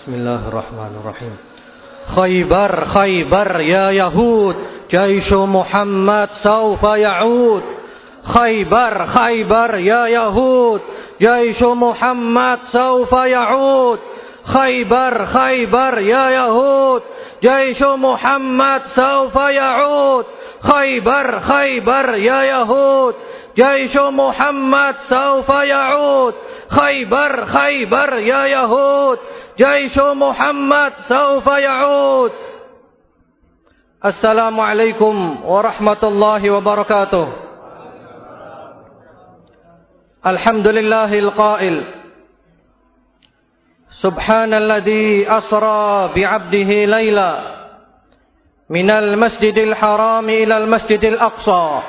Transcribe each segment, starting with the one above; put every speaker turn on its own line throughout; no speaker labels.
بسم الله الرحمن الرحيم خيبر خيبر يا يهود جيش محمد سوف يعود خيبر خيبر يا يهود جيش محمد سوف يعود خيبر خيبر يا يهود جيش محمد سوف يعود خيبر خيبر يا يهود جيش محمد سوف يعود خيبر خيبر يا يهود جيش محمد سوف يعود. السلام عليكم ورحمة الله وبركاته. الحمد لله القائل. سبحان الذي أسرى بعبده ليلا من المسجد الحرام إلى المسجد الأقصى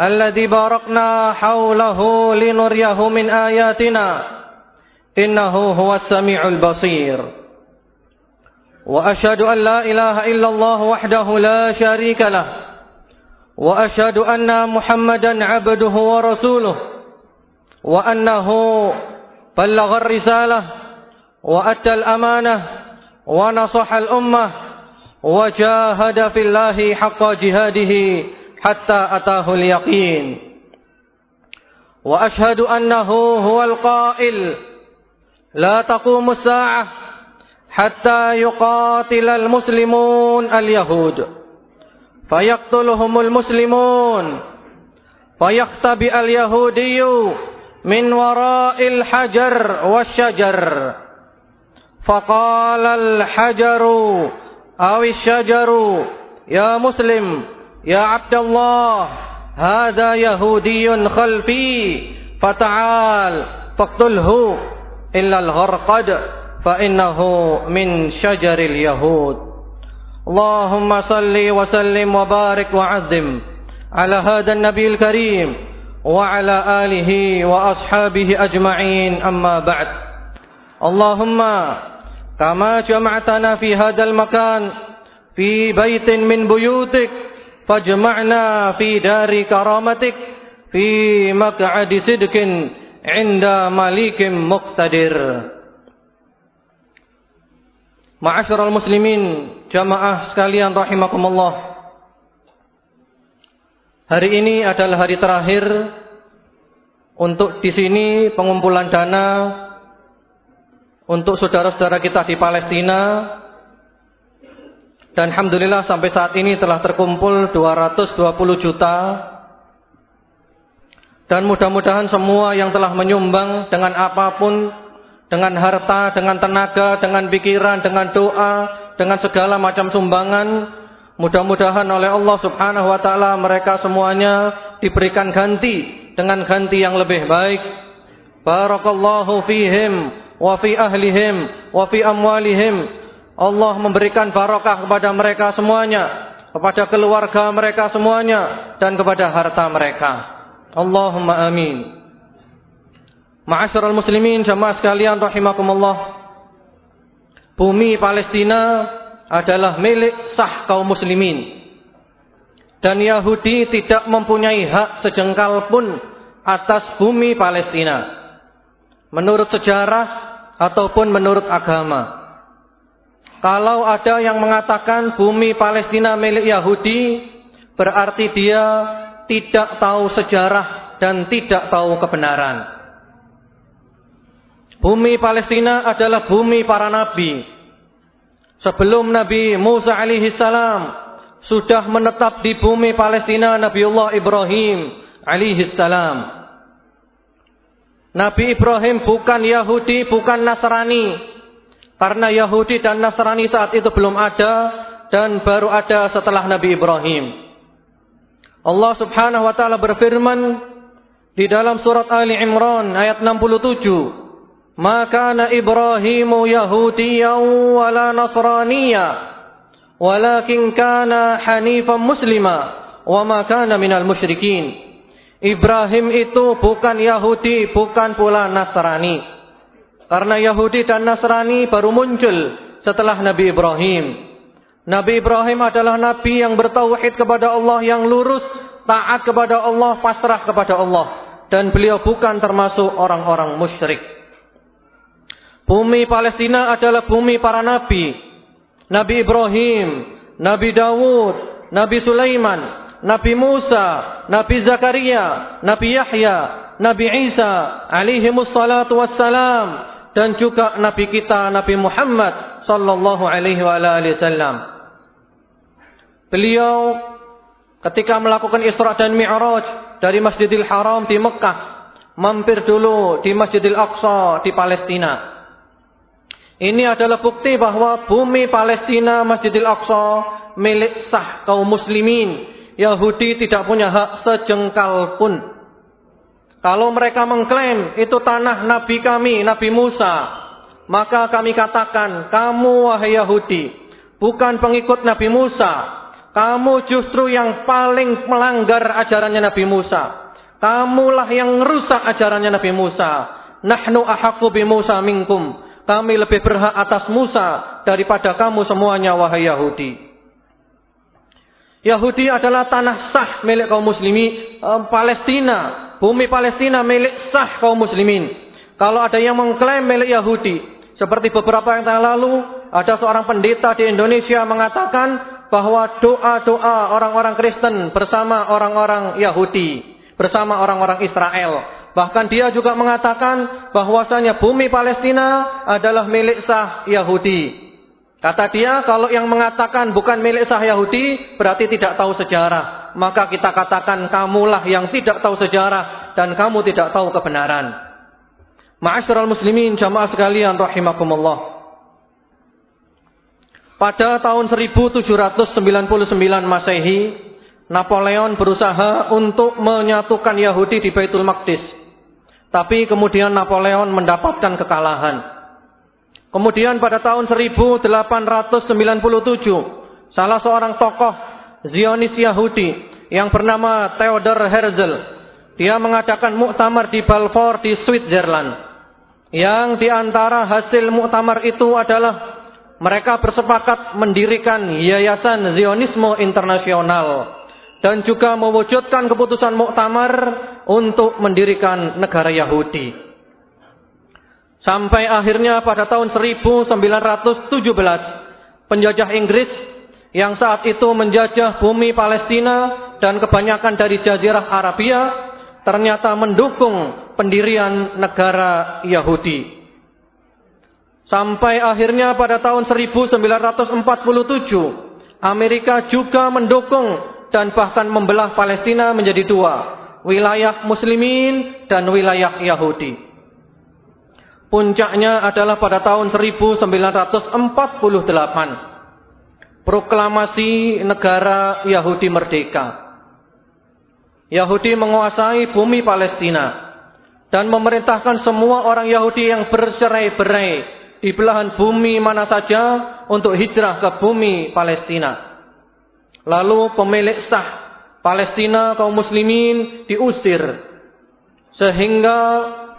الذي باركنا حوله لنريه من آياتنا. إنه هو السميع البصير. وأشهد أن لا إله إلا الله وحده لا شريك له. وأشهد أن محمدا عبده ورسوله. وأنه بلغ الرسالة وأتى الأمانة ونصح الأمة وجاهد في الله حق جهاده حتى أتاه اليقين. وأشهد أنه هو القائل لا تقوم الساعة حتى يقاتل المسلمون اليهود. فيقتلهم المسلمون. فيختبئ اليهودي من وراء الحجر والشجر. فقال الحجر أو الشجر يا مسلم يا عبد الله هذا يهودي خلفي فتعال فاقتله. إلا الغرقد فإنه من شجر اليهود. اللهم صل وسلم وبارك وعظم على هذا النبي الكريم وعلى آله وأصحابه أجمعين أما بعد. اللهم كما جمعتنا في هذا المكان في بيت من بيوتك فاجمعنا في دار كرامتك في مقعد صدق 'inda malikim muqtadir. Ma'asyiral muslimin, jamaah sekalian rahimakumullah. Hari ini adalah hari terakhir untuk di sini pengumpulan dana untuk saudara-saudara kita di Palestina dan alhamdulillah sampai saat ini telah terkumpul 220 juta dan mudah-mudahan semua yang telah menyumbang dengan apa pun, dengan harta, dengan tenaga, dengan pikiran, dengan doa, dengan segala macam sumbangan, mudah-mudahan oleh Allah Subhanahu wa taala mereka semuanya diberikan ganti dengan ganti yang lebih baik. Barakallahu fihim wa fi ahlihim wa fi amwalihim Allah memberikan barokah kepada mereka semuanya, kepada keluarga mereka semuanya, dan kepada harta mereka. Allahumma amin. Ma'asyiral muslimin jamaah sekalian rahimakumullah. Bumi Palestina adalah milik sah kaum muslimin. Dan Yahudi tidak mempunyai hak sejengkal pun atas bumi Palestina. Menurut sejarah ataupun menurut agama. Kalau ada yang mengatakan bumi Palestina milik Yahudi, berarti dia tidak tahu sejarah dan tidak tahu kebenaran. Bumi Palestina adalah bumi para nabi. Sebelum Nabi Musa alaihi salam sudah menetap di bumi Palestina Nabiullah Ibrahim alaihi salam. Nabi Ibrahim bukan Yahudi, bukan Nasrani. Karena Yahudi dan Nasrani saat itu belum ada dan baru ada setelah Nabi Ibrahim. Allah Subhanahu wa taala berfirman di dalam surat Ali Imran ayat 67, "Maka na Ibrahimu Yahudiyyan wala Nasraniyya, walakin kana hanifan muslima wa ma kana minal musyrikin." Ibrahim itu bukan Yahudi, bukan pula Nasrani. Karena Yahudi dan Nasrani baru muncul setelah Nabi Ibrahim. Nabi Ibrahim adalah nabi yang bertauhid kepada Allah yang lurus, taat kepada Allah, pasrah kepada Allah dan beliau bukan termasuk orang-orang musyrik. Bumi Palestina adalah bumi para nabi. Nabi Ibrahim, Nabi Dawud, Nabi Sulaiman, Nabi Musa, Nabi Zakaria, Nabi Yahya, Nabi Isa alaihi wassalatu wassalam dan juga nabi kita Nabi Muhammad sallallahu alaihi wa alihi wasallam. Beliau ketika melakukan Isra dan Mi'raj dari Masjidil Haram di Mekah, mampir dulu di Masjidil Aqsa di Palestina. Ini adalah bukti bahwa bumi Palestina Masjidil Aqsa milik sah kaum muslimin. Yahudi tidak punya hak sejengkal pun. Kalau mereka mengklaim itu tanah Nabi kami, Nabi Musa. Maka kami katakan, kamu wahai Yahudi, bukan pengikut Nabi Musa. Kamu justru yang paling melanggar ajarannya Nabi Musa. Kamulah yang merusak ajarannya Nabi Musa. Nahnu ahaku bi Musa minkum. Kami lebih berhak atas Musa daripada kamu semuanya wahai Yahudi. Yahudi adalah tanah sah milik kaum muslimin um, Palestina. Bumi Palestina milik sah kaum muslimin. Kalau ada yang mengklaim milik Yahudi. Seperti beberapa yang telah lalu. Ada seorang pendeta di Indonesia mengatakan bahwa doa-doa orang-orang Kristen bersama orang-orang Yahudi. Bersama orang-orang Israel Bahkan dia juga mengatakan bahwasanya bumi Palestina adalah milik sah Yahudi. Kata dia, kalau yang mengatakan bukan milik sah Yahudi, berarti tidak tahu sejarah. Maka kita katakan, kamulah yang tidak tahu sejarah, dan kamu tidak tahu kebenaran. Ma'asyiral muslimin, jamaah sekalian, rahimakumullah. Pada tahun 1799 Masehi, Napoleon berusaha untuk menyatukan Yahudi di Baitul Maqdis. Tapi kemudian Napoleon mendapatkan kekalahan. Kemudian pada tahun 1897, salah seorang tokoh Zionis Yahudi yang bernama Theodor Herzl, dia mengadakan muktamar di Balfour di Switzerland. Yang di antara hasil muktamar itu adalah mereka bersepakat mendirikan Yayasan Zionisme Internasional dan juga mewujudkan keputusan muktamar untuk mendirikan negara Yahudi. Sampai akhirnya pada tahun 1917 penjajah Inggris yang saat itu menjajah bumi Palestina dan kebanyakan dari jazirah Arabia ternyata mendukung pendirian negara Yahudi. Sampai akhirnya pada tahun 1947 Amerika juga mendukung dan bahkan membelah Palestina menjadi dua, wilayah muslimin dan wilayah Yahudi. Puncaknya adalah pada tahun 1948. Proklamasi negara Yahudi merdeka. Yahudi menguasai bumi Palestina dan memerintahkan semua orang Yahudi yang bercerai-berai di belahan bumi mana saja untuk hijrah ke bumi Palestina. Lalu pemilik sah Palestina kaum muslimin diusir. Sehingga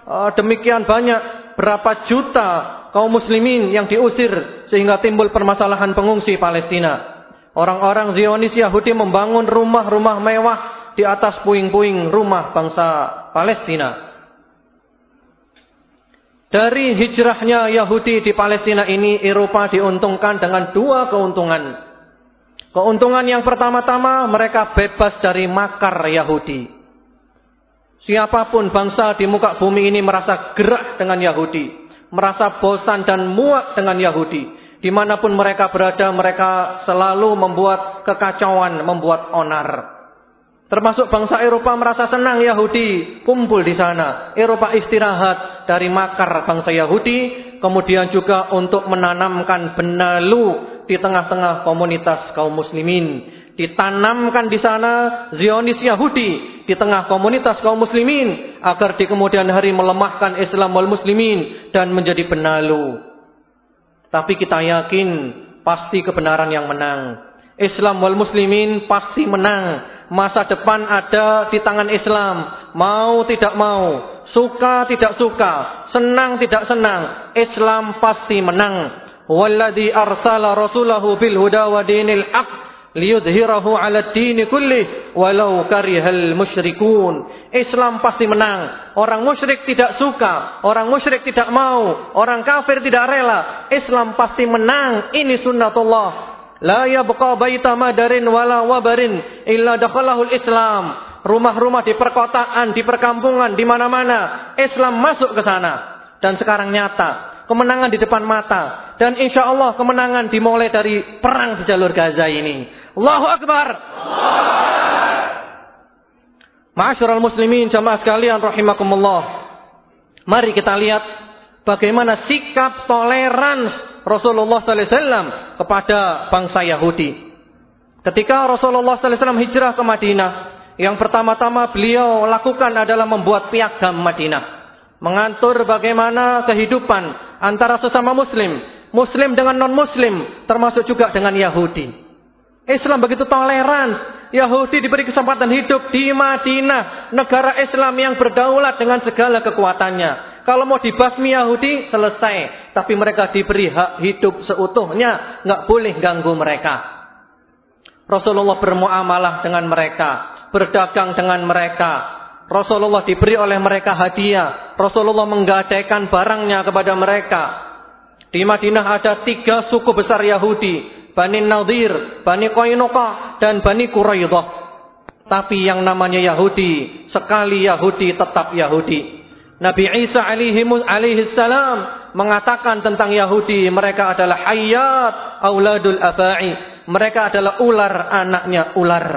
uh, demikian banyak berapa juta kaum muslimin yang diusir sehingga timbul permasalahan pengungsi Palestina. Orang-orang Zionis Yahudi membangun rumah-rumah mewah di atas puing-puing rumah bangsa Palestina. Dari hijrahnya Yahudi di Palestina ini Eropa diuntungkan dengan dua keuntungan. Keuntungan yang pertama-tama mereka bebas dari makar Yahudi. Siapa pun bangsa di muka bumi ini merasa gerak dengan Yahudi. Merasa bosan dan muak dengan Yahudi. Di mana pun mereka berada mereka selalu membuat kekacauan, membuat onar. Termasuk bangsa Eropa merasa senang Yahudi kumpul di sana. Eropa istirahat dari makar bangsa Yahudi. Kemudian juga untuk menanamkan benalu di tengah-tengah komunitas kaum muslimin. Ditanamkan di sana Zionis Yahudi di tengah komunitas kaum muslimin agar di kemudian hari melemahkan Islam wal muslimin dan menjadi benalu. Tapi kita yakin pasti kebenaran yang menang. Islam wal muslimin pasti menang masa depan ada di tangan Islam. Mau tidak mau, suka tidak suka, senang tidak senang, Islam pasti menang. Walladhi arsala rasulahu bil huda wa dinil haq liyudhhirahu 'ala ad-din walau karihal musyrikun. Islam pasti menang. Orang musyrik tidak suka, orang musyrik tidak mau, orang kafir tidak rela. Islam pasti menang. Ini sunnatullah La yabqa baita madarin wala wabarin illa dakhalahul Islam. Rumah-rumah di perkotaan, di perkampungan, di mana-mana Islam masuk ke sana dan sekarang nyata kemenangan di depan mata dan insya Allah kemenangan dimulai dari perang di jalur Gaza ini. Allahu Akbar. Ma'asyiral muslimin jamaah sekalian rahimakumullah. Mari kita lihat bagaimana sikap toleransi Rasulullah wasallam kepada bangsa Yahudi. Ketika Rasulullah wasallam hijrah ke Madinah, yang pertama-tama beliau lakukan adalah membuat piagam Madinah. Mengatur bagaimana kehidupan antara sesama muslim. Muslim dengan non-muslim. Termasuk juga dengan Yahudi. Islam begitu toleran. Yahudi diberi kesempatan hidup di Madinah. Negara Islam yang berdaulat dengan segala kekuatannya. Kalau mau dibasmi Yahudi, selesai. Tapi mereka diberi hak hidup seutuhnya. Nggak boleh ganggu mereka. Rasulullah bermuamalah dengan mereka. Berdagang dengan mereka. Rasulullah diberi oleh mereka hadiah. Rasulullah menggadaikan barangnya kepada mereka. Di Madinah ada tiga suku besar Yahudi. Bani Nadir, Bani Qainuqa dan Bani Quraidah. Tapi yang namanya Yahudi, sekali Yahudi tetap Yahudi. Nabi Isa alaihi salam mengatakan tentang Yahudi, mereka adalah hayat auladul abai. Mereka adalah ular anaknya ular.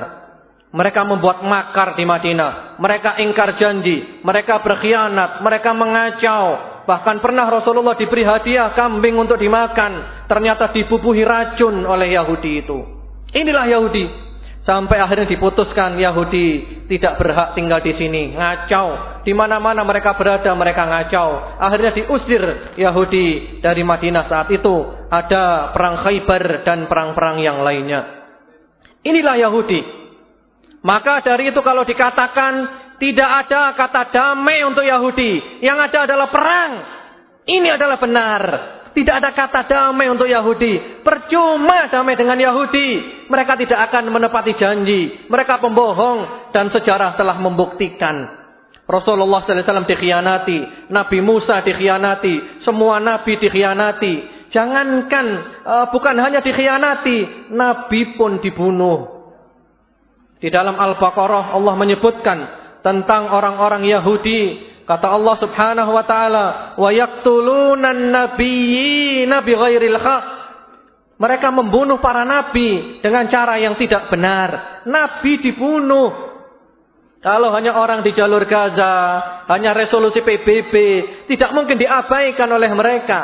Mereka membuat makar di Madinah. Mereka ingkar janji. Mereka berkhianat. Mereka mengacau. Bahkan pernah Rasulullah diberi hadiah kambing untuk dimakan. Ternyata dibubuhi racun oleh Yahudi itu. Inilah Yahudi. Sampai akhirnya diputuskan Yahudi tidak berhak tinggal di sini. Ngacau. Di mana-mana mereka berada mereka ngacau. Akhirnya diusir Yahudi dari Madinah saat itu. Ada perang Khaybar dan perang-perang yang lainnya. Inilah Yahudi. Maka dari itu kalau dikatakan tidak ada kata damai untuk Yahudi. Yang ada adalah perang. Ini adalah benar. Tidak ada kata damai untuk Yahudi. Percuma damai dengan Yahudi. Mereka tidak akan menepati janji. Mereka pembohong. Dan sejarah telah membuktikan. Rasulullah SAW dikhianati. Nabi Musa dikhianati. Semua Nabi dikhianati. Jangankan uh, bukan hanya dikhianati. Nabi pun dibunuh. Di dalam Al-Baqarah Allah menyebutkan tentang orang-orang Yahudi. Kata Allah Subhanahu wa taala, "Wa yaqtuluna an-nabiyyina bighairil haq." Mereka membunuh para nabi dengan cara yang tidak benar. Nabi dibunuh. Kalau hanya orang di jalur Gaza, hanya resolusi PBB, tidak mungkin diabaikan oleh mereka.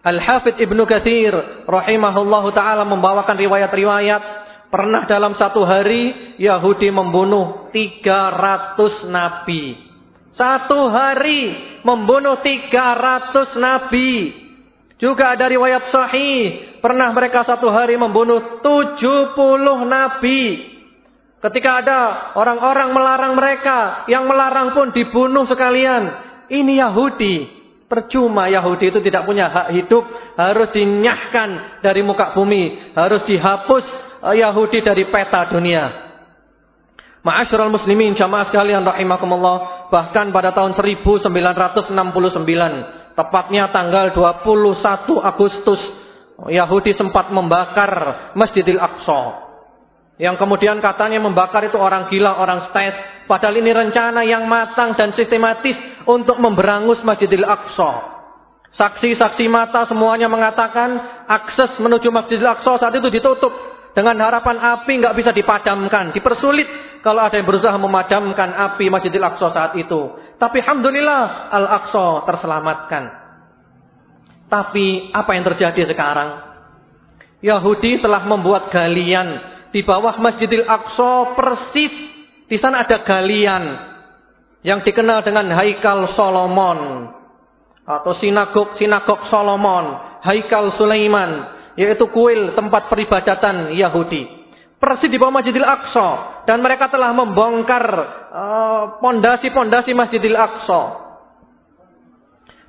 Al-Hafidh Ibnu Katsir rahimahullahu taala membawakan riwayat-riwayat Pernah dalam satu hari Yahudi membunuh 300 nabi. Satu hari membunuh 300 nabi. Juga ada riwayat sahih. Pernah mereka satu hari membunuh 70 nabi. Ketika ada orang-orang melarang mereka. Yang melarang pun dibunuh sekalian. Ini Yahudi. Percuma Yahudi itu tidak punya hak hidup. Harus dinyahkan dari muka bumi. Harus dihapus Eh, Yahudi dari peta dunia. Ma'asyiral muslimin jamaah sekalian rahimakumullah, bahkan pada tahun 1969, tepatnya tanggal 21 Agustus, Yahudi sempat membakar Masjidil Aqsa. Yang kemudian katanya membakar itu orang gila, orang stres. Padahal ini rencana yang matang dan sistematis untuk memberangus Masjidil Aqsa. Saksi-saksi mata semuanya mengatakan akses menuju Masjidil Aqsa saat itu ditutup. Dengan harapan api nggak bisa dipadamkan, dipersulit kalau ada yang berusaha memadamkan api Masjidil Aqsa saat itu. Tapi alhamdulillah Al-Aqsa terselamatkan. Tapi apa yang terjadi sekarang? Yahudi telah membuat galian di bawah Masjidil Aqsa persis. Di sana ada galian yang dikenal dengan Haikal Solomon atau sinagog sinagog Solomon, Haikal Sulaiman yaitu kuil tempat peribadatan Yahudi. Persis di bawah Masjidil Aqsa dan mereka telah membongkar uh, pondasi-pondasi uh, Masjidil Aqsa.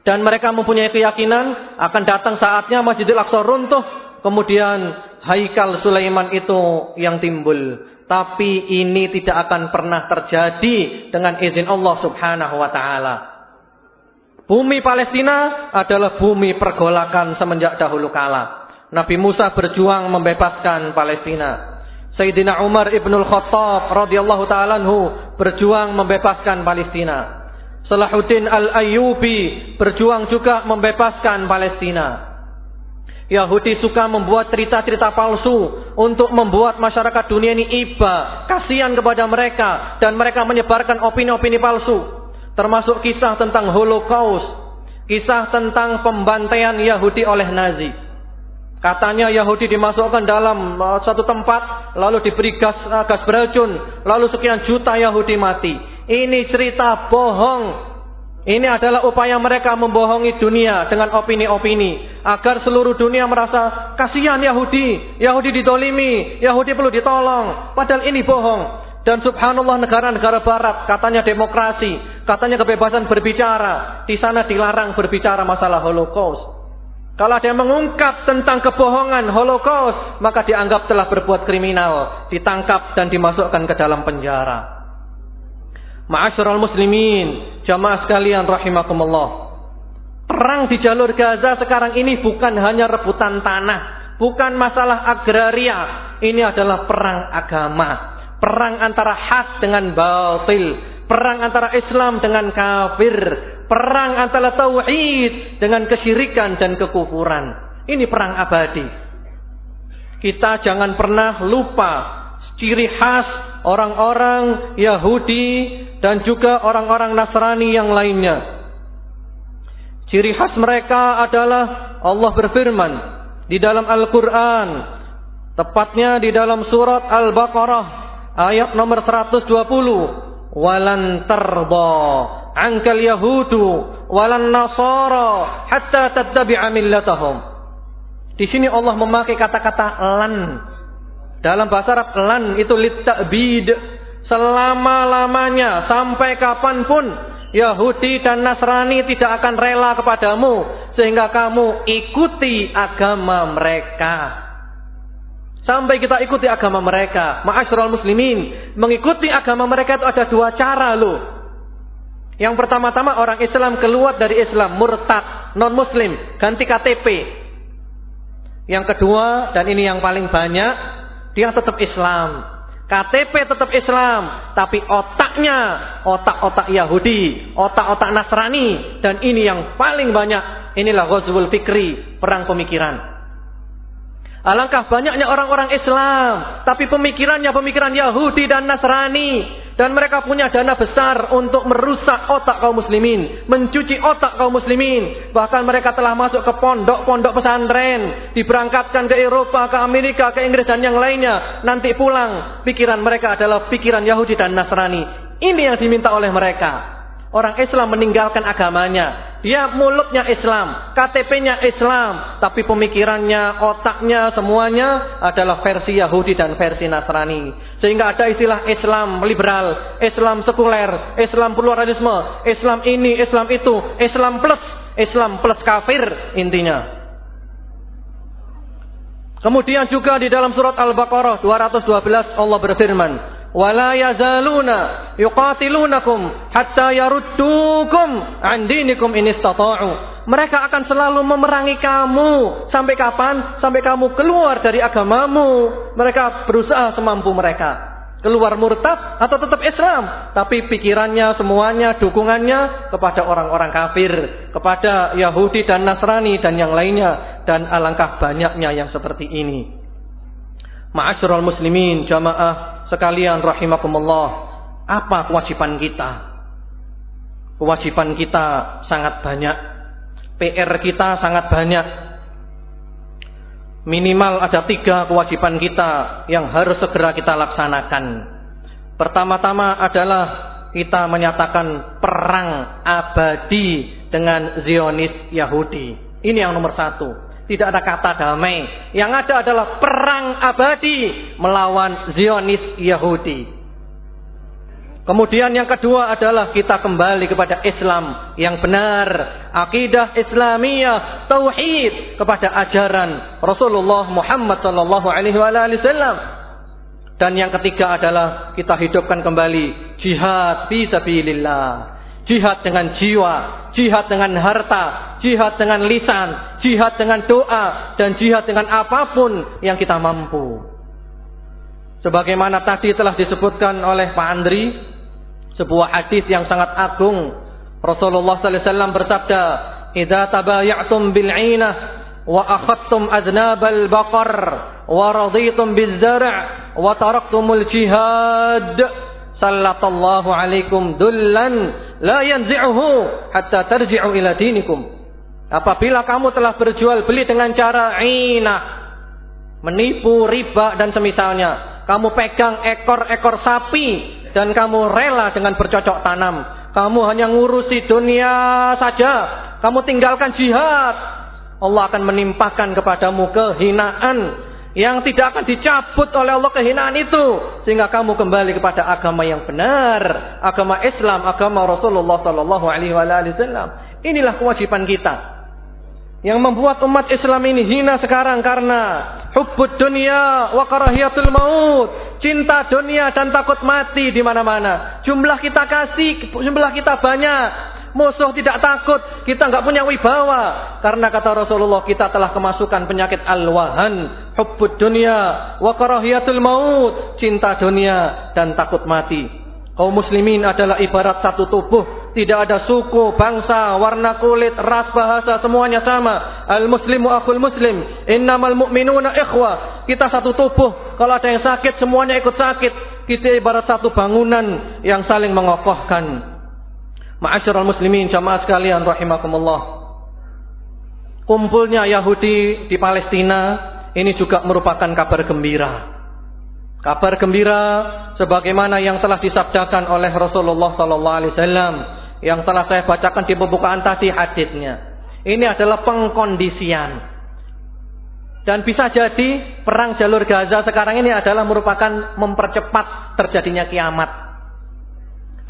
Dan mereka mempunyai keyakinan akan datang saatnya Masjidil Aqsa runtuh kemudian Haikal Sulaiman itu yang timbul. Tapi ini tidak akan pernah terjadi dengan izin Allah Subhanahu wa taala. Bumi Palestina adalah bumi pergolakan semenjak dahulu kala. Nabi Musa berjuang membebaskan Palestina. Sayyidina Umar ibnul Khattab radhiyallahu taala berjuang membebaskan Palestina. Salahuddin Al-Ayyubi berjuang juga membebaskan Palestina. Yahudi suka membuat cerita-cerita palsu untuk membuat masyarakat dunia ini iba, kasihan kepada mereka dan mereka menyebarkan opini-opini palsu. Termasuk kisah tentang Holocaust, kisah tentang pembantaian Yahudi oleh Nazi. Katanya Yahudi dimasukkan dalam uh, suatu tempat, lalu diberi gas, uh, gas beracun, lalu sekian juta Yahudi mati. Ini cerita bohong ini adalah upaya mereka membohongi dunia dengan opini-opini. Agar seluruh dunia merasa kasihan Yahudi. Yahudi ditolimi. Yahudi perlu ditolong. Padahal ini bohong. Dan subhanallah negara-negara barat katanya demokrasi. Katanya kebebasan berbicara. Di sana dilarang berbicara masalah holocaust. Kalau ada yang mengungkap tentang kebohongan holocaust. Maka dianggap telah berbuat kriminal. Ditangkap dan dimasukkan ke dalam penjara. Ma'asyiral muslimin, jamaah sekalian rahimakumullah. Perang di jalur Gaza sekarang ini bukan hanya rebutan tanah, bukan masalah agraria. Ini adalah perang agama. Perang antara hak dengan batil, perang antara Islam dengan kafir, perang antara tauhid dengan kesyirikan dan kekufuran. Ini perang abadi. Kita jangan pernah lupa ciri khas orang-orang Yahudi dan juga orang-orang Nasrani yang lainnya. Ciri khas mereka adalah Allah berfirman di dalam Al-Quran. Tepatnya di dalam surat Al-Baqarah ayat nomor 120. Walan ankal yahudu walan nasara hatta tattabi'a millatahum. Di sini Allah memakai kata-kata lan dalam bahasa Arab lan itu litabid selama-lamanya sampai kapan pun Yahudi dan Nasrani tidak akan rela kepadamu sehingga kamu ikuti agama mereka. Sampai kita ikuti agama mereka. Ma'asyiral muslimin, mengikuti agama mereka itu ada dua cara loh. Yang pertama-tama orang Islam keluar dari Islam, murtad, non muslim, ganti KTP. Yang kedua dan ini yang paling banyak, dia tetap Islam. KTP tetap Islam, tapi otaknya otak-otak Yahudi, otak-otak Nasrani dan ini yang paling banyak. Inilah Ghazwul Fikri, perang pemikiran. Alangkah banyaknya orang-orang Islam, tapi pemikirannya pemikiran Yahudi dan Nasrani. Dan mereka punya dana besar untuk merusak otak kaum muslimin. Mencuci otak kaum muslimin. Bahkan mereka telah masuk ke pondok-pondok pesantren. Diberangkatkan ke Eropa, ke Amerika, ke Inggris dan yang lainnya. Nanti pulang, pikiran mereka adalah pikiran Yahudi dan Nasrani. Ini yang diminta oleh mereka. Orang Islam meninggalkan agamanya. Dia mulutnya Islam, KTP-nya Islam, tapi pemikirannya, otaknya, semuanya adalah versi Yahudi dan versi Nasrani. Sehingga ada istilah Islam liberal, Islam sekuler, Islam pluralisme, Islam ini, Islam itu, Islam plus, Islam plus kafir intinya. Kemudian juga di dalam surat Al-Baqarah 212 Allah berfirman, wala yazaluna yuqatilunakum hatta yaruddukum an dinikum in istata'u. Mereka akan selalu memerangi kamu sampai kapan? Sampai kamu keluar dari agamamu. Mereka berusaha semampu mereka. Keluar murtad atau tetap Islam, tapi pikirannya semuanya dukungannya kepada orang-orang kafir, kepada Yahudi dan Nasrani dan yang lainnya dan alangkah banyaknya yang seperti ini. Ma'asyiral muslimin jamaah sekalian rahimakumullah, apa kewajiban kita? Kewajiban kita sangat banyak. PR kita sangat banyak. Minimal ada tiga kewajiban kita yang harus segera kita laksanakan. Pertama-tama adalah kita menyatakan perang abadi dengan Zionis Yahudi. Ini yang nomor satu. Tidak ada kata damai. Yang ada adalah perang abadi melawan Zionis Yahudi. Kemudian yang kedua adalah kita kembali kepada Islam yang benar, akidah Islamiyah, tauhid kepada ajaran Rasulullah Muhammad wasallam. Dan yang ketiga adalah kita hidupkan kembali jihad fi sabilillah. Jihad dengan jiwa, jihad dengan harta, jihad dengan lisan, jihad dengan doa, dan jihad dengan apa pun yang kita mampu. Sebagaimana tadi telah disebutkan oleh Pak Andri, sebuah hadis yang sangat agung. Rasulullah sallallahu alaihi wasallam bersabda, "Idza tabaya'tum bil 'inah wa akhadtum adnabal baqar wa raditum biz zar' wa taraktumul jihad, sallallahu alaikum dullan la yanzi'uhu hatta tarji'u ila dinikum." Apabila kamu telah berjual beli dengan cara inah, menipu, riba dan semisalnya, kamu pegang ekor-ekor sapi dan kamu rela dengan bercocok tanam. Kamu hanya ngurusi dunia saja. Kamu tinggalkan jihad. Allah akan menimpakan kepadamu kehinaan yang tidak akan dicabut oleh Allah kehinaan itu sehingga kamu kembali kepada agama yang benar, agama Islam, agama Rasulullah sallallahu alaihi wasallam. Inilah kewajiban kita. Yang membuat umat Islam ini hina sekarang karena hubbud dunia wa karahiyatul maut. Cinta dunia dan takut mati di mana-mana. Jumlah kita kasih, jumlah kita banyak. Musuh tidak takut, kita nggak punya wibawa. Karena kata Rasulullah kita telah kemasukan penyakit al-wahan, hubbud dunia wa karahiyatul maut, cinta dunia dan takut mati. Kaum muslimin adalah ibarat satu tubuh. Tidak ada suku, bangsa, warna kulit, ras, bahasa, semuanya sama. Al-muslimu akhul muslim. Innamal mu'minuna ikhwa. Kita satu tubuh. Kalau ada yang sakit, semuanya ikut sakit. Kita ibarat satu bangunan yang saling mengokohkan. Ma'asyiral muslimin, jamaah sekalian, rahimakumullah. Kumpulnya Yahudi di Palestina, ini juga merupakan kabar gembira. Kabar gembira sebagaimana yang telah disabdakan oleh Rasulullah sallallahu alaihi wasallam yang telah saya bacakan di pembukaan tadi hadisnya. Ini adalah pengkondisian. Dan bisa jadi perang jalur Gaza sekarang ini adalah merupakan mempercepat terjadinya kiamat.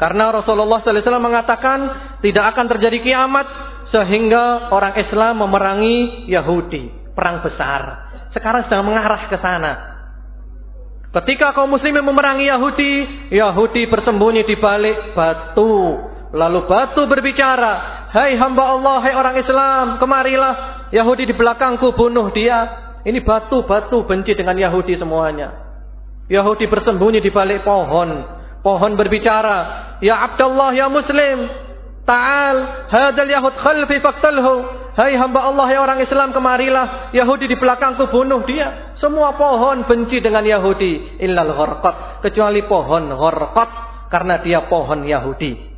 Karena Rasulullah wasallam mengatakan tidak akan terjadi kiamat sehingga orang Islam memerangi Yahudi, perang besar. Sekarang sedang mengarah ke sana. Ketika kaum muslimin memerangi Yahudi, Yahudi bersembunyi di balik batu. Lalu batu berbicara, "Hai hamba Allah, hai orang Islam, kemarilah. Yahudi di belakangku bunuh dia." Ini batu-batu benci dengan Yahudi semuanya. Yahudi bersembunyi di balik pohon. Pohon berbicara, "Ya Abdullah ya Muslim, ta'al, hadal Yahud khalfi faqtalhu." Hai hamba Allah ya orang Islam kemarilah. Yahudi di belakangku bunuh dia. Semua pohon benci dengan Yahudi. Illal gharqat. Kecuali pohon gharqat. Karena dia pohon Yahudi.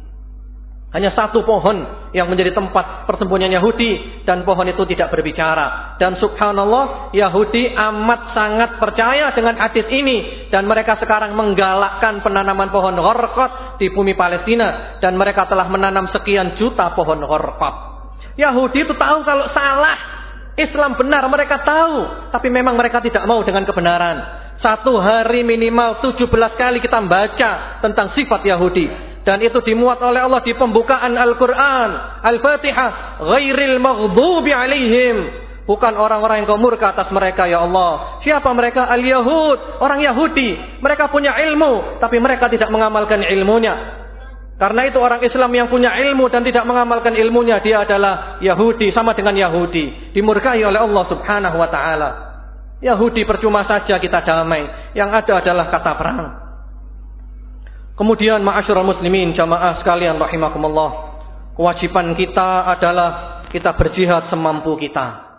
Hanya satu pohon yang menjadi tempat persembunyian Yahudi. Dan pohon itu tidak berbicara. Dan subhanallah Yahudi amat sangat percaya dengan hadis ini. Dan mereka sekarang menggalakkan penanaman pohon gharqat di bumi Palestina. Dan mereka telah menanam sekian juta pohon gharqat. Yahudi itu tahu kalau salah. Islam benar, mereka tahu. Tapi memang mereka tidak mau dengan kebenaran. Satu hari minimal 17 kali kita baca tentang sifat Yahudi. Dan itu dimuat oleh Allah di pembukaan Al-Quran. Al-Fatihah. Ghairil maghdubi alaihim. Bukan orang-orang yang kau murka atas mereka ya Allah. Siapa mereka? Al-Yahud. Orang Yahudi. Mereka punya ilmu. Tapi mereka tidak mengamalkan ilmunya. Karena itu orang Islam yang punya ilmu dan tidak mengamalkan ilmunya dia adalah Yahudi sama dengan Yahudi, dimurkai oleh Allah Subhanahu wa taala. Yahudi percuma saja kita damai, yang ada adalah kata perang. Kemudian ma'asyiral muslimin jamaah sekalian rahimakumullah. Kewajiban kita adalah kita berjihad semampu kita.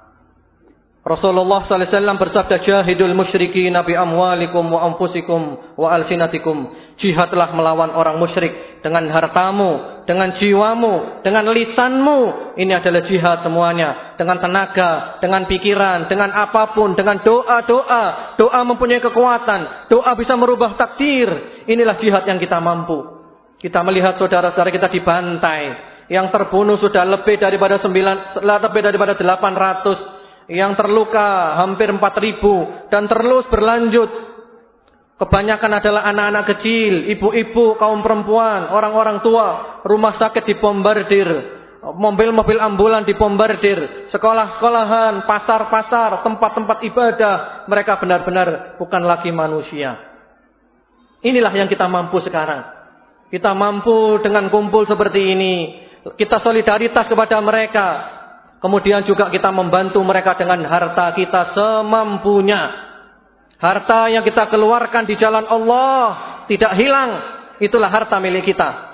Rasulullah sallallahu alaihi wasallam bersabda jahidul musyrikin nabi amwalikum wa anfusikum wa alsinatikum. Jihadlah melawan orang musyrik dengan hartamu, dengan jiwamu, dengan lisanmu. Ini adalah jihad semuanya. Dengan tenaga, dengan pikiran, dengan apa pun, dengan doa-doa. Doa mempunyai kekuatan. Doa bisa merubah takdir. Inilah jihad yang kita mampu. Kita melihat saudara-saudara kita dibantai. Yang terbunuh sudah lebih daripada 9 lebih daripada 800 yang terluka hampir 4000 dan terus berlanjut. Kebanyakan adalah anak-anak kecil, ibu-ibu, kaum perempuan, orang-orang tua, rumah sakit dibombardir, mobil-mobil ambulan dibombardir, sekolah-sekolahan, pasar-pasar, tempat-tempat ibadah, mereka benar-benar bukan lagi manusia. Inilah yang kita mampu sekarang. Kita mampu dengan kumpul seperti ini, kita solidaritas kepada mereka. Kemudian juga kita membantu mereka dengan harta kita semampunya. Harta yang kita keluarkan di jalan Allah tidak hilang. Itulah harta milik kita.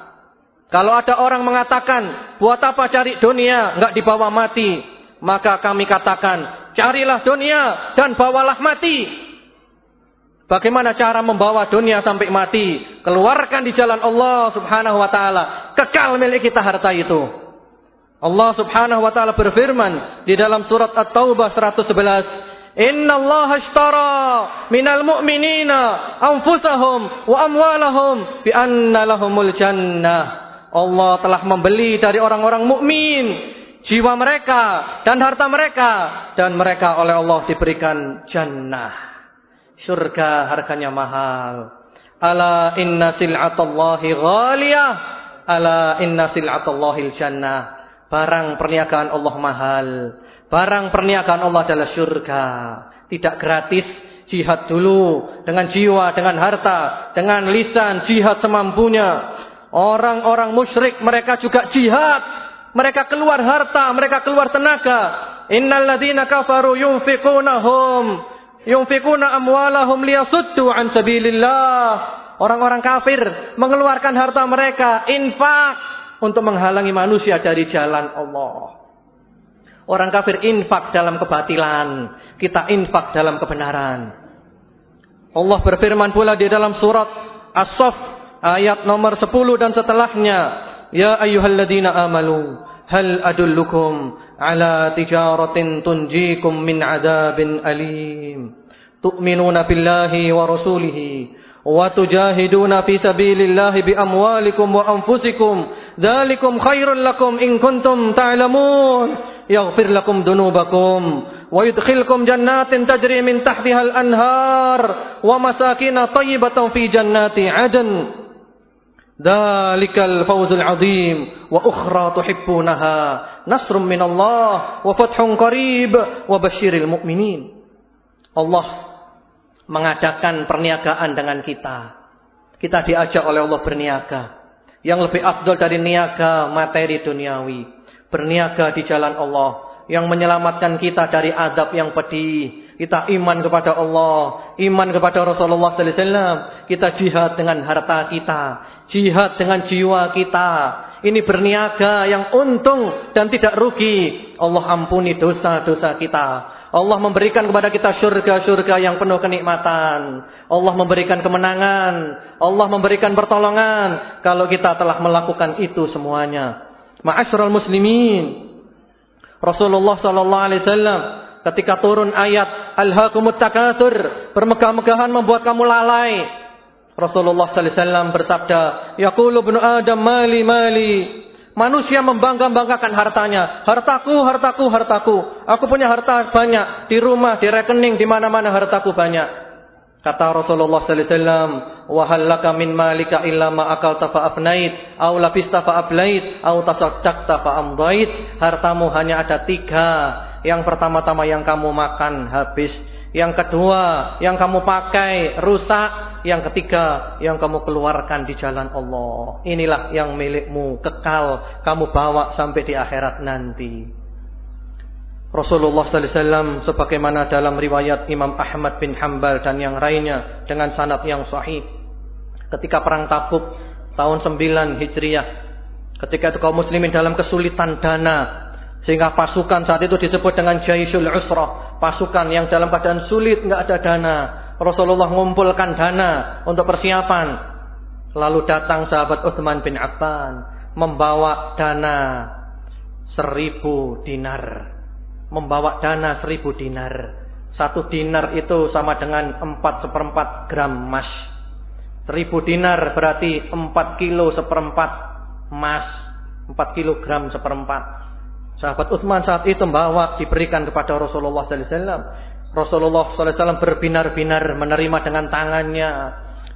Kalau ada orang mengatakan, buat apa cari dunia, enggak dibawa mati. Maka kami katakan, carilah dunia dan bawalah mati. Bagaimana cara membawa dunia sampai mati? Keluarkan di jalan Allah subhanahu wa ta'ala. Kekal milik kita harta itu. Allah subhanahu wa ta'ala berfirman di dalam surat At-Taubah 111. Inna Allah ashtara minal mu'minina anfusahum wa amwalahum bi anna lahumul jannah. Allah telah membeli dari orang-orang mukmin jiwa mereka dan harta mereka dan mereka oleh Allah diberikan jannah. Surga harganya mahal. Ala inna sil'atallahi ghaliyah. Ala inna sil'atallahi jannah. Barang perniagaan Allah mahal. Barang perniagaan Allah adalah surga. Tidak gratis. Jihad dulu. Dengan jiwa, dengan harta. Dengan lisan, jihad semampunya. Orang-orang musyrik mereka juga jihad. Mereka keluar harta, mereka keluar tenaga. Innal ladhina kafaru yunfiqunahum. Yunfiquna amwalahum liyasuddu an sabilillah. Orang-orang kafir mengeluarkan harta mereka. Infak. Untuk menghalangi manusia dari jalan Allah. Orang kafir infak dalam kebatilan. Kita infak dalam kebenaran. Allah berfirman pula di dalam surat As-Saff ayat nomor 10 dan setelahnya. Ya ayyuhalladzina amanu. Hal adullukum ala tijaratin tunjikum min adabin alim. Tu'minuna billahi wa rasulihi. Wa tujahiduna fi sabilillahi bi amwalikum wa anfusikum. Dhalikum khairun lakum in kuntum ta'lamun yaghfir lakum dunubakum wa yudkhilkum jannatin tajri min tahtiha al-anhar wa masakin tayyibatan fi jannati adn Dalikal fawzul azim wa ukhra tuhibbunaha nasrun min Allah wa fathun qarib wa basyiril mu'minin. Allah mengadakan perniagaan dengan kita. Kita diajak oleh Allah berniaga. Yang lebih abdul dari niaga materi duniawi berniaga di jalan Allah yang menyelamatkan kita dari adab yang pedih. Kita iman kepada Allah, iman kepada Rasulullah sallallahu alaihi wasallam. Kita jihad dengan harta kita, jihad dengan jiwa kita. Ini berniaga yang untung dan tidak rugi. Allah ampuni dosa-dosa kita. Allah memberikan kepada kita surga-surga yang penuh kenikmatan. Allah memberikan kemenangan. Allah memberikan pertolongan. Kalau kita telah melakukan itu semuanya. Ma'asyiral muslimin. Rasulullah sallallahu alaihi wasallam ketika turun ayat alhaqumut takatsur, bermegah-megahan membuat kamu lalai. Rasulullah sallallahu alaihi wasallam bersabda, yaqulu ibnu adam mali mali. Manusia membangga-banggakan hartanya. Hartaku, hartaku, hartaku. Aku punya harta banyak di rumah, di rekening, di mana-mana hartaku banyak. Kata Rasulullah sallallahu alaihi wasallam, "Wa min malika illa ma akalta fa afnait, aw labista fa aw tasaddaqta fa amdait." Hartamu hanya ada tiga. Yang pertama-tama yang kamu makan habis, yang kedua yang kamu pakai rusak, yang ketiga yang kamu keluarkan di jalan Allah. Inilah yang milikmu kekal kamu bawa sampai di akhirat nanti. Rasulullah wasallam sebagaimana dalam riwayat Imam Ahmad bin Hambal dan yang lainnya dengan sanad yang sahih. Ketika perang Tabuk tahun 9 Hijriah, ketika itu kaum muslimin dalam kesulitan dana sehingga pasukan saat itu disebut dengan Jaisul Usrah, pasukan yang dalam keadaan sulit enggak ada dana. Rasulullah mengumpulkan dana untuk persiapan. Lalu datang sahabat Utsman bin Affan membawa dana seribu dinar membawa dana seribu dinar. Satu dinar itu sama dengan empat seperempat gram emas. Seribu dinar berarti empat kilo seperempat emas. Empat kilogram seperempat. Sahabat Utsman saat itu membawa diberikan kepada Rasulullah sallallahu alaihi wasallam. Rasulullah SAW berbinar-binar menerima dengan tangannya.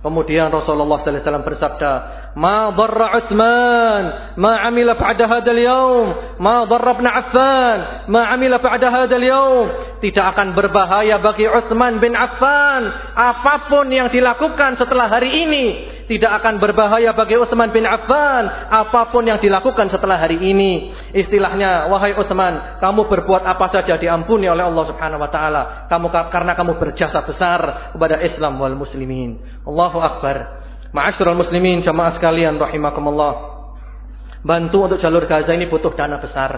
Kemudian Rasulullah SAW bersabda, "Ma dharra Utsman ma amila ba'da hadzal yaum, ma dharra Ibn Affan ma amila ba'da hadzal yaum." Tidak akan berbahaya bagi Utsman bin Affan apa pun yang dilakukan setelah hari ini tidak akan berbahaya bagi Utsman bin Affan apa pun yang dilakukan setelah hari ini. Istilahnya, wahai Utsman, kamu berbuat apa saja diampuni oleh Allah Subhanahu wa taala. Kamu karena kamu berjasa besar kepada Islam wal muslimin. Allahu akbar. Ma'asyiral muslimin jamaah sekalian rahimakumullah. Bantu untuk jalur Gaza ini butuh dana besar.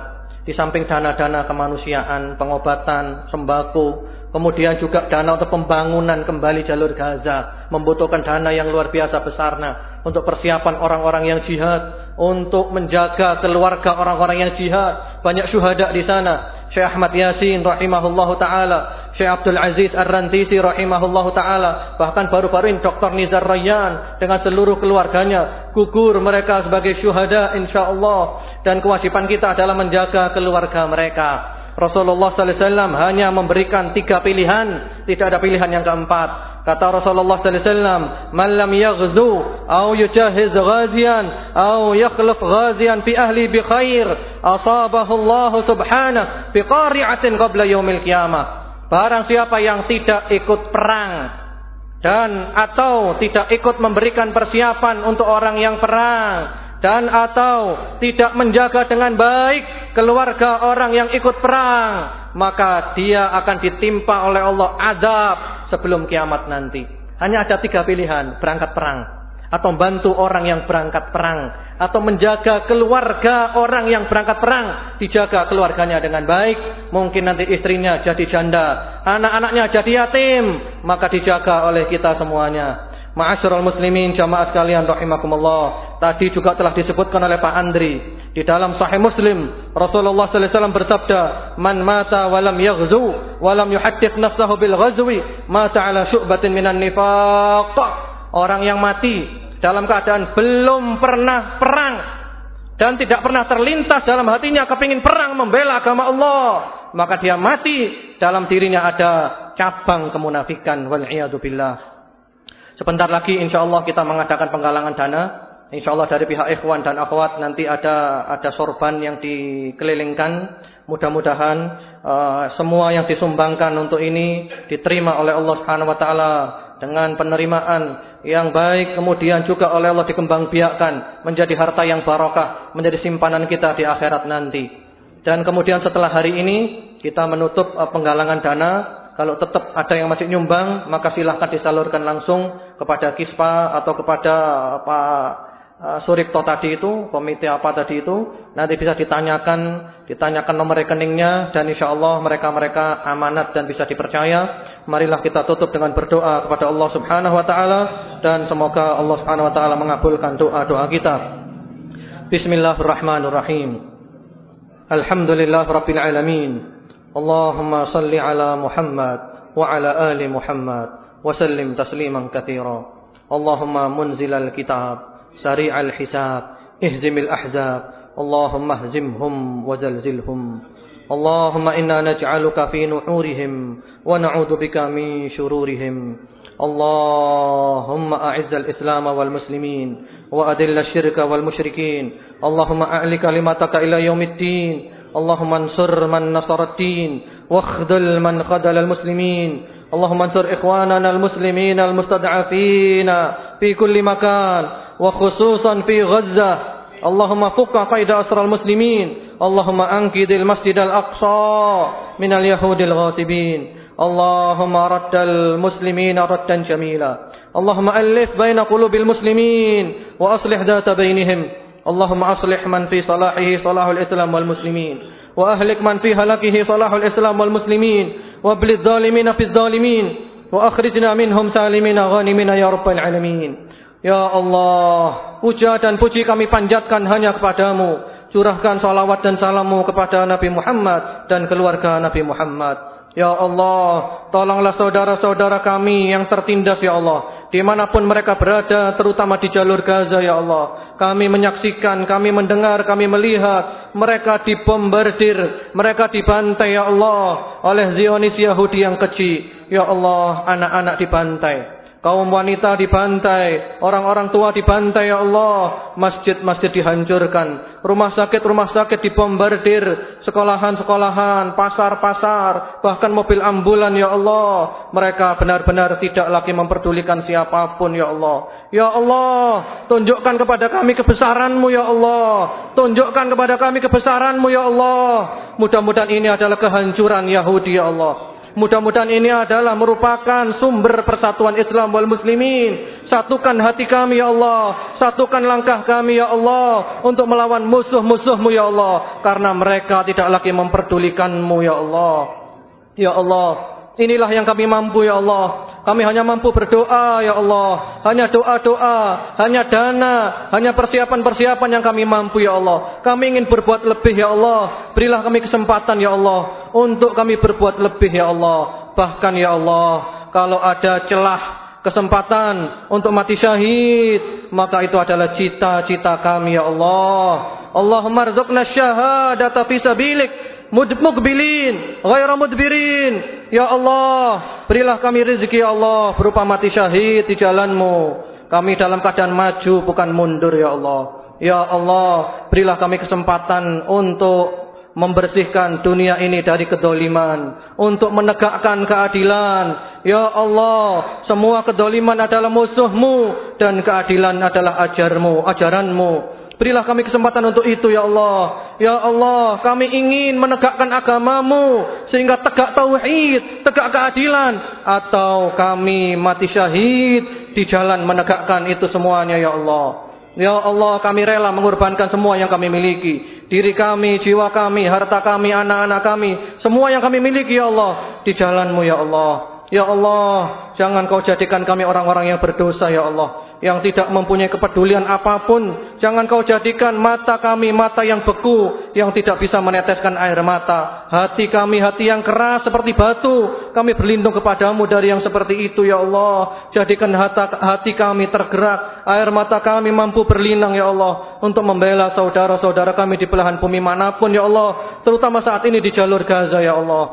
Di samping dana-dana kemanusiaan, pengobatan, sembako, Kemudian juga dana untuk pembangunan kembali jalur Gaza. Membutuhkan dana yang luar biasa besarnya. Untuk persiapan orang-orang yang jihad. Untuk menjaga keluarga orang-orang yang jihad. Banyak syuhada di sana. Syekh Ahmad Yasin rahimahullahu ta'ala. Syekh Abdul Aziz Ar-Rantisi rahimahullahu ta'ala. Bahkan baru-baru ini Dr. Nizar Rayyan. Dengan seluruh keluarganya. Gugur mereka sebagai syuhada insyaAllah. Dan kewajiban kita adalah menjaga keluarga mereka. Rasulullah wasallam hanya memberikan tiga pilihan, tidak ada pilihan yang keempat. Kata Rasulullah sallallahu alaihi wasallam, "Man lam yaghzu aw yujahiz ghaziyan aw yakhluf ghaziyan fi ahli bi khair, asabahu Allah subhanahu bi qari'atin qabla yaumil qiyamah." Barang siapa yang tidak ikut perang dan atau tidak ikut memberikan persiapan untuk orang yang perang dan atau tidak menjaga dengan baik keluarga orang yang ikut perang, maka dia akan ditimpa oleh Allah azab sebelum kiamat nanti. Hanya ada tiga pilihan, berangkat perang. Atau membantu orang yang berangkat perang. Atau menjaga keluarga orang yang berangkat perang, dijaga keluarganya dengan baik, mungkin nanti istrinya jadi janda, anak-anaknya jadi yatim, maka dijaga oleh kita semuanya. Ma'asyiral muslimin jamaah sekalian rahimakumullah. Tadi juga telah disebutkan oleh Pak Andri di dalam Sahih Muslim Rasulullah sallallahu alaihi wasallam bersabda, "Man mata wa lam yaghzu wa lam yuhaddith nafsahu bil ghazwi, mata ala syu'batin minan nifaq." Orang yang mati dalam keadaan belum pernah perang dan tidak pernah terlintas dalam hatinya kepingin perang membela agama Allah, maka dia mati dalam dirinya ada cabang kemunafikan wal billah. Sebentar lagi insya Allah kita mengadakan penggalangan dana. Insya Allah dari pihak ikhwan dan akhwat nanti ada ada sorban yang dikelilingkan. Mudah-mudahan uh, semua yang disumbangkan untuk ini diterima oleh Allah Subhanahu wa taala dengan penerimaan yang baik kemudian juga oleh Allah dikembangbiakkan menjadi harta yang barokah, menjadi simpanan kita di akhirat nanti. Dan kemudian setelah hari ini kita menutup uh, penggalangan dana kalau tetap ada yang masih nyumbang, maka silahkan disalurkan langsung kepada Kispa atau kepada Pak eh, Suripto tadi itu, komite apa tadi itu, nanti bisa ditanyakan, ditanyakan nomor rekeningnya dan insya Allah mereka-mereka amanat dan bisa dipercaya. Marilah kita tutup dengan berdoa kepada Allah Subhanahu wa taala dan semoga Allah Subhanahu wa taala mengabulkan doa-doa kita. Bismillahirrahmanirrahim. Alhamdulillahirobbilalamin. Allahumma salli ala Muhammad wa ala ali Muhammad. وسلم تسليما كثيرا. اللهم منزل الكتاب سريع الحساب اهزم الأحزاب. اللهم اهزمهم وزلزلهم. اللهم إنا نجعلك في نحورهم ونعوذ بك من شرورهم. اللهم أعز الإسلام والمسلمين وأدل الشرك والمشركين. اللهم أعلي كلمتك إلى يوم الدين. اللهم انصر من نصر الدين واخذل من خذل المسلمين. اللهم انصر إخواننا المسلمين المستضعفين في كل مكان وخصوصا في غزة. اللهم فك قيد أسر المسلمين. اللهم أنقذ المسجد الأقصى من اليهود الغاصبين. اللهم رد المسلمين ردا جميلا. اللهم ألف بين قلوب المسلمين وأصلح ذات بينهم. اللهم أصلح من في صلاحه صلاح الإسلام والمسلمين. وأهلك من في هلكه صلاح الإسلام والمسلمين. وابل الظالمين في الظالمين وأخرجنا منهم سالمين غانمين يا رب العالمين Ya Allah, puja dan puji kami panjatkan hanya kepadamu. Curahkan salawat dan salammu kepada Nabi Muhammad dan keluarga Nabi Muhammad. Ya Allah, tolonglah saudara-saudara kami yang tertindas ya Allah Dimanapun mereka berada, terutama di jalur Gaza, Ya Allah. Kami menyaksikan, kami mendengar, kami melihat. Mereka dibombardir, mereka dibantai, Ya Allah. Oleh Zionis Yahudi yang kecil. Ya Allah, anak-anak dibantai. Kaum wanita dibantai, orang-orang tua dibantai ya Allah, masjid-masjid dihancurkan, rumah sakit-rumah sakit dibombardir, sekolahan-sekolahan, pasar-pasar, bahkan mobil ambulan ya Allah. Mereka benar-benar tidak lagi memperdulikan siapa pun ya Allah. Ya Allah, tunjukkan kepada kami kebesaran-Mu ya Allah. Tunjukkan kepada kami kebesaran-Mu ya Allah. Mudah-mudahan ini adalah kehancuran Yahudi ya Allah. Mudah-mudahan ini adalah merupakan sumber persatuan Islam wal muslimin. Satukan hati kami ya Allah. Satukan langkah kami ya Allah. Untuk melawan musuh-musuhmu ya Allah. Karena mereka tidak lagi memperdulikanmu ya Allah. Ya Allah. Inilah yang kami mampu ya Allah. Kami hanya mampu berdoa ya Allah. Hanya doa-doa, hanya dana, hanya persiapan-persiapan yang kami mampu ya Allah. Kami ingin berbuat lebih ya Allah. Berilah kami kesempatan ya Allah untuk kami berbuat lebih ya Allah. Bahkan ya Allah, kalau ada celah kesempatan untuk mati syahid, maka itu adalah cita-cita kami ya Allah. Allahumma rzuqna syahadata fi sabilik mudbilin ghaira mudbirin ya Allah berilah kami rezeki ya Allah berupa mati syahid di jalanmu. Kami dalam keadaan maju bukan mundur ya Allah. Ya Allah berilah kami kesempatan untuk membersihkan dunia ini dari kedoliman untuk menegakkan keadilan. Ya Allah semua kedoliman adalah musuhmu dan keadilan adalah ajarmu ajaranmu. Berilah kami kesempatan untuk itu ya Allah. Ya Allah, kami ingin menegakkan agamamu sehingga tegak tauhid, tegak keadilan atau kami mati syahid di jalan menegakkan itu semuanya ya Allah. Ya Allah, kami rela mengorbankan semua yang kami miliki. Diri kami, jiwa kami, harta kami, anak-anak kami. Semua yang kami miliki ya Allah. Di jalanmu ya Allah. Ya Allah, jangan kau jadikan kami orang-orang yang berdosa ya Allah yang tidak mempunyai kepedulian apa pun. Jangan kau jadikan mata kami mata yang beku, yang tidak bisa meneteskan air mata. Hati kami hati yang keras seperti batu. Kami berlindung kepadamu dari yang seperti itu ya Allah. Jadikan hati kami tergerak, air mata kami mampu berlinang ya Allah. Untuk membela saudara-saudara kami di belahan bumi mana pun ya Allah. Terutama saat ini di jalur Gaza ya Allah.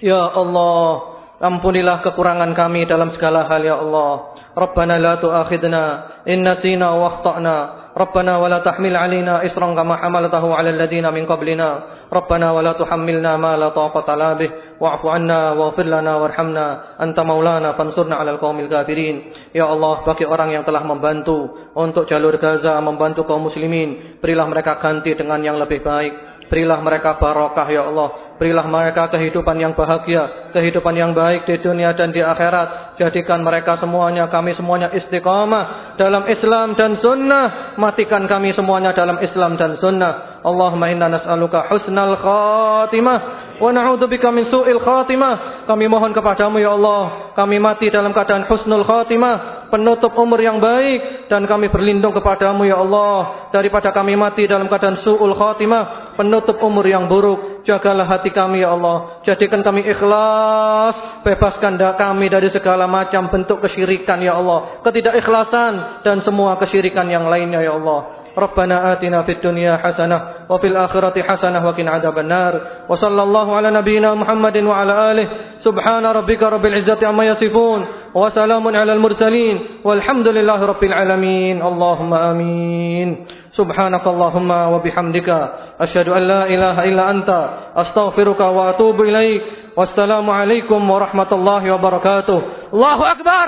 Ya Allah. Ampunilah kekurangan kami dalam segala hal ya Allah. ربنا لا تؤاخذنا إن نسينا واخطأنا ربنا ولا تحمل علينا إسرا كما حملته على الذين من قبلنا ربنا ولا تحملنا ما لا طاقة لنا به واعف عنا واغفر لنا وارحمنا أنت مولانا فانصرنا على القوم الكافرين Ya Allah bagi orang yang telah membantu untuk jalur Gaza membantu kaum muslimin berilah mereka ganti dengan yang lebih baik berilah mereka barokah ya Allah Berilah mereka kehidupan yang bahagia, kehidupan yang baik di dunia dan di akhirat. Jadikan mereka semuanya, kami semuanya istiqamah dalam Islam dan sunnah. Matikan kami semuanya dalam Islam dan sunnah. Allahumma inna nas'aluka husnal khatimah. Wa na'udzubika min su'il khatimah. Kami mohon kepadamu ya Allah. Kami mati dalam keadaan husnul khatimah penutup umur yang baik dan kami berlindung kepadamu ya Allah daripada kami mati dalam keadaan su'ul khatimah penutup umur yang buruk jagalah hati kami ya Allah jadikan kami ikhlas bebaskan kami dari segala macam bentuk kesyirikan ya Allah ketidakikhlasan dan semua kesyirikan yang lainnya ya Allah ربنا آتنا في الدنيا حسنة وفي الآخرة حسنة وقنا عذاب النار. وصلى الله على نبينا محمد وعلى آله. سبحان ربك رب العزة عما يصفون. وسلام على المرسلين. والحمد لله رب العالمين. اللهم آمين. سبحانك اللهم وبحمدك. أشهد أن لا إله إلا أنت. أستغفرك وأتوب إليك. والسلام عليكم ورحمة الله وبركاته. الله أكبر.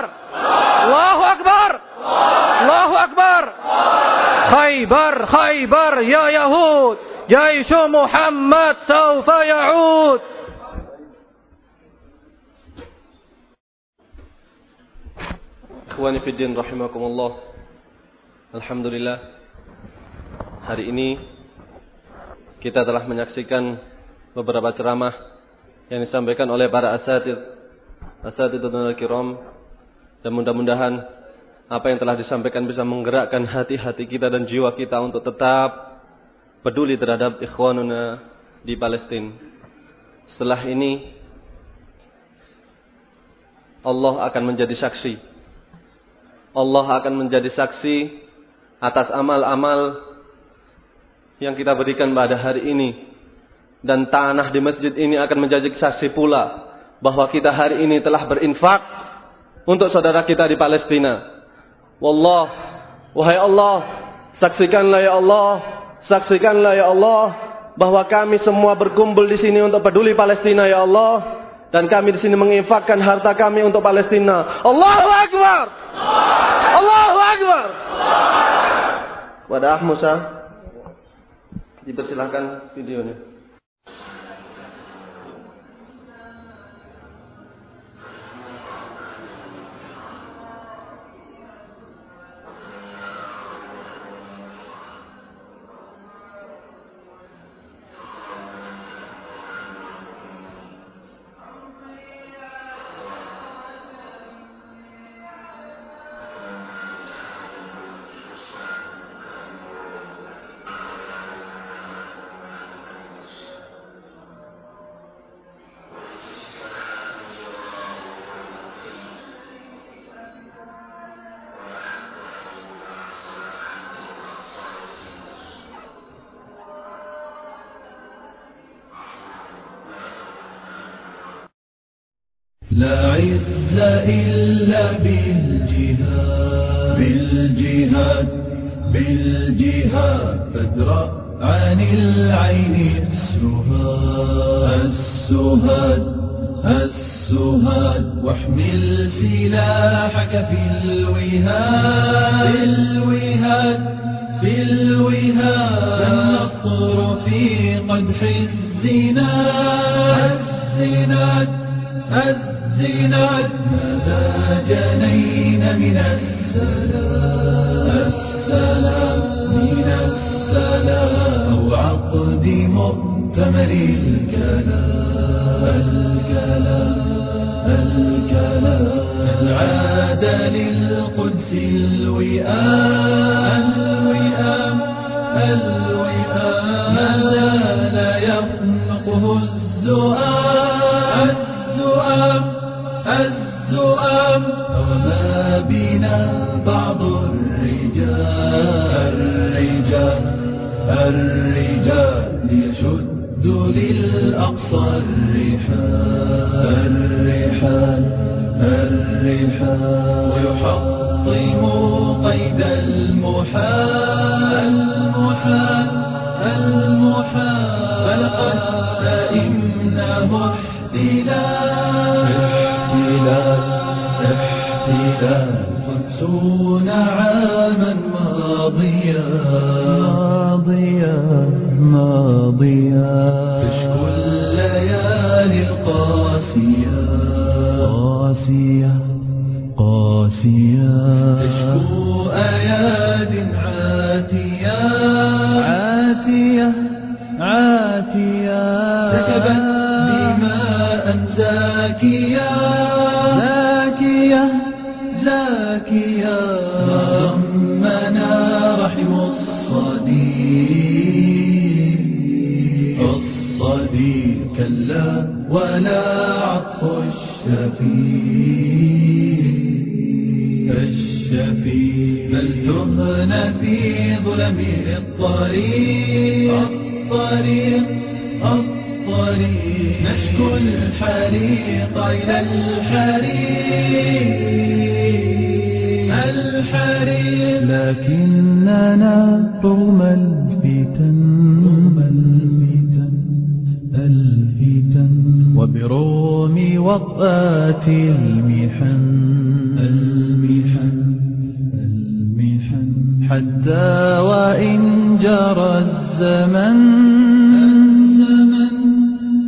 الله أكبر. Allahu Akbar. Khaybar, Khaybar, ya Yahud. Ya Jaisu Muhammad saufa ya'ud.
Ikhwani fi din rahimakumullah. Alhamdulillah. Hari ini kita telah menyaksikan beberapa ceramah yang disampaikan oleh para asatid asatid asatidz kiram dan mudah-mudahan apa yang telah disampaikan bisa menggerakkan hati-hati kita dan jiwa kita Untuk tetap peduli terhadap ikhwanuna di Palestina Setelah ini Allah akan menjadi saksi Allah akan menjadi saksi atas amal-amal yang kita berikan pada hari ini. Dan tanah di masjid ini akan menjadi saksi pula bahwa kita hari ini telah berinfak untuk saudara kita di Palestina. Wallah, wahai Allah, saksikanlah ya Allah, saksikanlah ya Allah bahwa kami semua berkumpul di sini untuk peduli Palestina ya Allah dan kami di sini menginfakkan harta kami untuk Palestina. Allahu Akbar. Allahu Akbar. Wadah Musa dipersilahkan videonya. لا عز إلا بالجهاد. بالجهاد بالجهاد. فادرأ عن العين السهاد. السهاد السهاد. واحمل سلاحك في الوهاد. في الوهاد في الوهاد. النصر في قدح الزناد بل تهن في ظلم الطريق. الطريق الطريق. نشكو الحريق إلى الحريق. الحريق. لكننا رغم الفتن. الفتن. وبروم المحن المحن. حتى وإن جرى الزمن. الزمن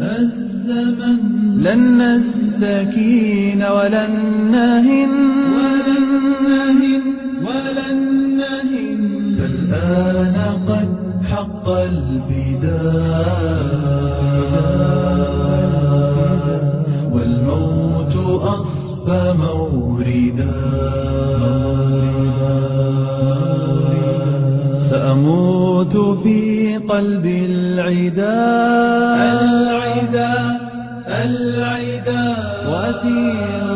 الزمن لن نستكين ولن نهن ولن نهن ولن نهن. فالآن قد حق البداء. في قلب العدا. العدا العدا. وأسير